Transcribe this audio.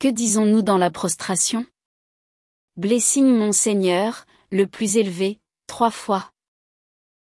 Que disons-nous dans la prostration? Blessing mon Seigneur, le plus élevé, trois fois.